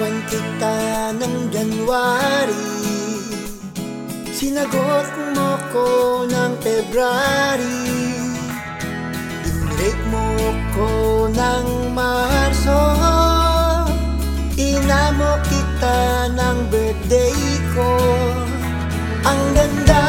Nilinawan kita ng January. Sinagot mo ko ng February. Inrate mo ko ng Marso. Inamo kita ng birthday ko. Ang ganda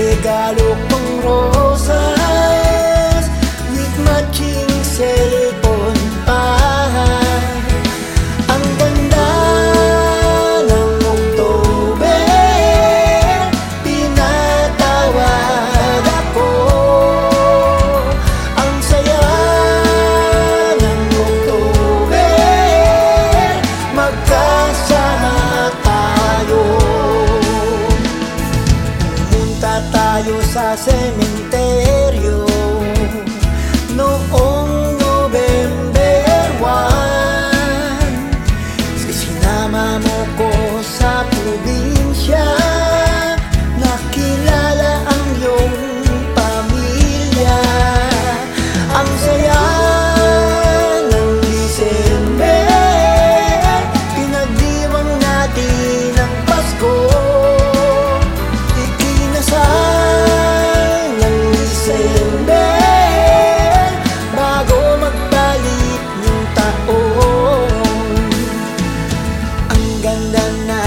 regalo pang rose esa sementera. 勇敢的那。